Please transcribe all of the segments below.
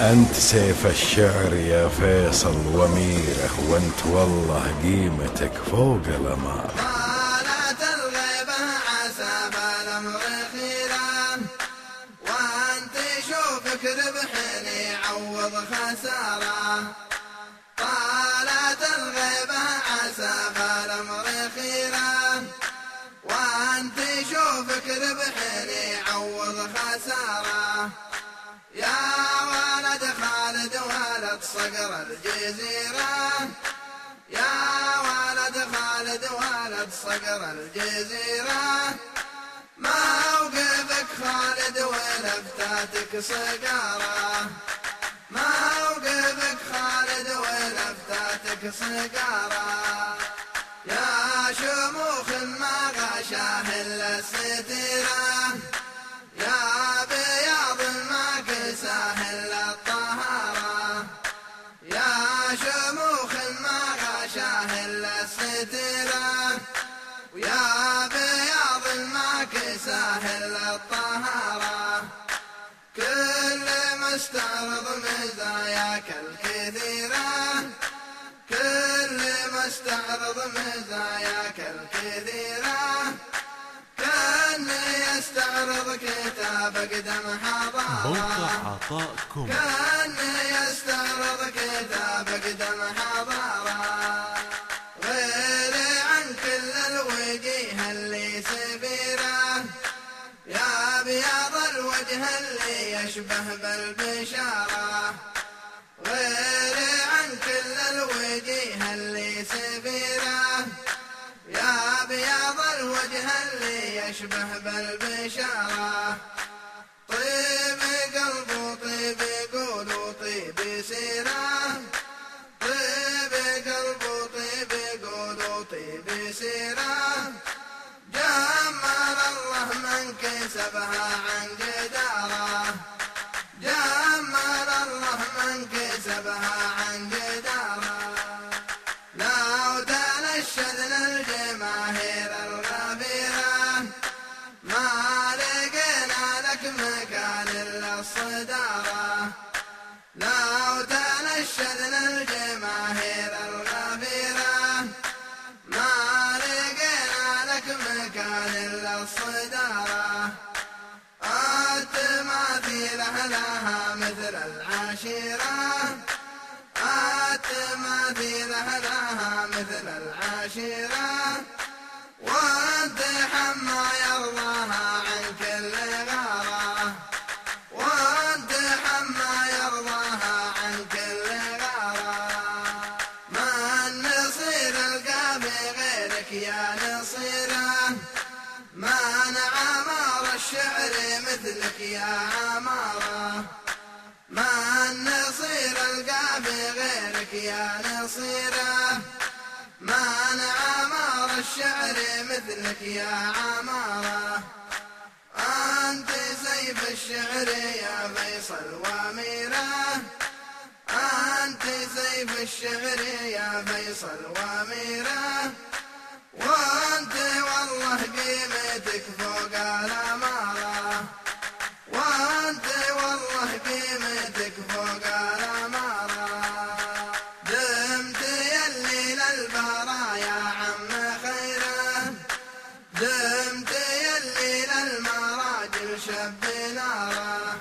أنت سيف الشعر يا فيصل وميره وأنت والله قيمتك فوق الأمار طالت الغيبة عسى بالأمر خيرا وأنت شوفك ربحني عوض خسارة. طالت الغيبة عسى بالأمر خيرا وأنت شوفك ربحني صقر الجزيرة. يا ولد خالد ولد صقر الجزيرة. موقفك خالد ولفتاتك صقارة موقفك خالد ولفتاتك صقارة يا شموخ ما غشاه إلا الستيرة. كل مستعرض مزاياك الكثيرة كل مستعرض مزاياك الكثيرة كان يستعرض كتاب قدم حضارة. موقع كان يستعرض كتاب قدم حضارة. اللي يشبه بالبشارة. غير عن كل الوجيه اللي سفيره يا بياض الوجه اللي يشبه بالبشارة. طيب قلب وطيب قول وطيب سيرة. طيب قلب وطيب قول وطيب سيرة. جمال الله من كسبها عن العشيرة التماثيل لها مثل العشيرة. وانت حما يرضاها عن كل غارة. وانت حما يرضاها عن كل غارة. ما نصير القى بغيرك يا نصيرة. ما نعمر الشعر مثلك يا عمارة. يا نصيرة ما نعمر الشعر مثلك يا عمارة. أنت سيف الشعر يا فيصل وأميرة. أنت سيف الشعر يا فيصل وأميرة. شب ناره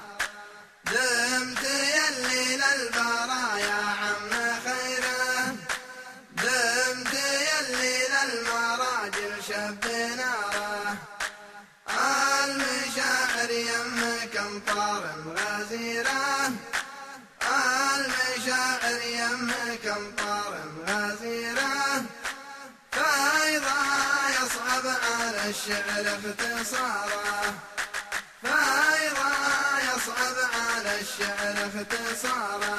دمت يلي للبرايا عم خيره دمت يلي للمراجل شب ناره المشاعر يمك امطار غزيرة. المشاعر يمك امطار غزيرة. فإذا يصعب على الشعر اختصاره الشعر اختصارا